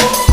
you.